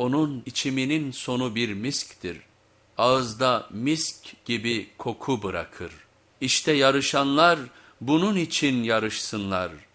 onun içiminin sonu bir misktir. Ağızda misk gibi koku bırakır. İşte yarışanlar bunun için yarışsınlar.''